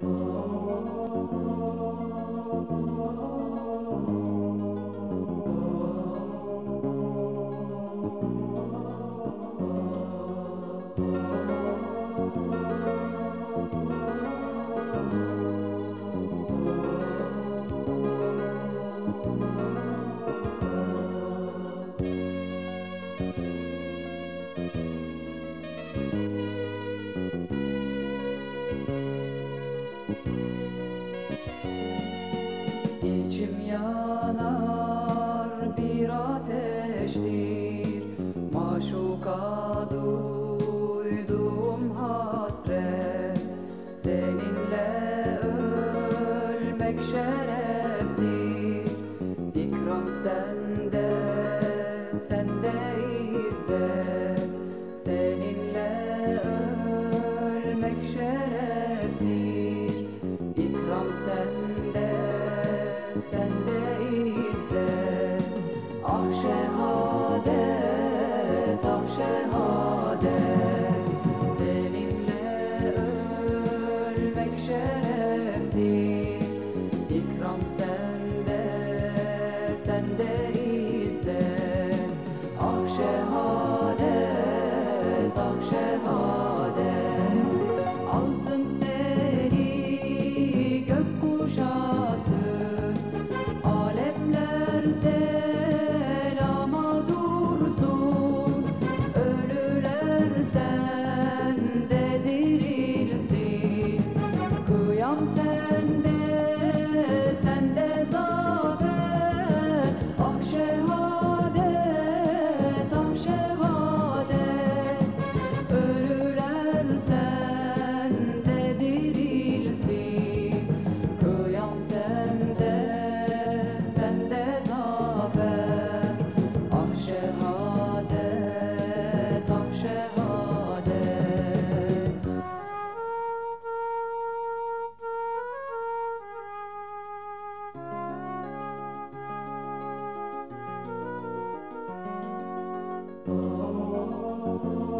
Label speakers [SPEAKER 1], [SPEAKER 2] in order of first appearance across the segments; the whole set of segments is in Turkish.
[SPEAKER 1] Thank you. yanar bir ateştir. Maşuka duydum hasret. Seninle ölmek şereftir. İkram sende, sende izzet sunlight. Oh.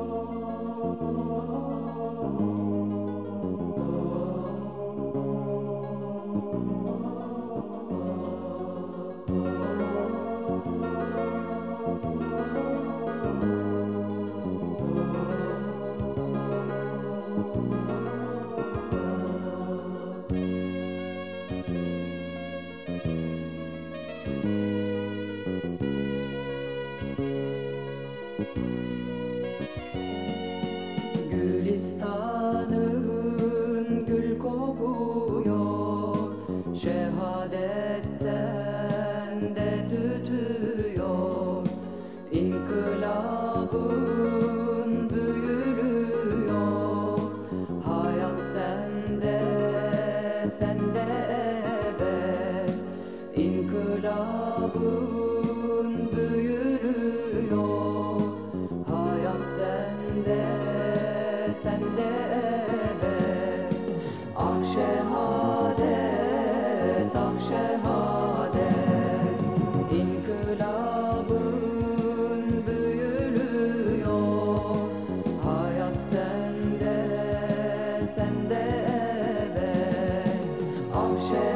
[SPEAKER 1] Ooh. Roger.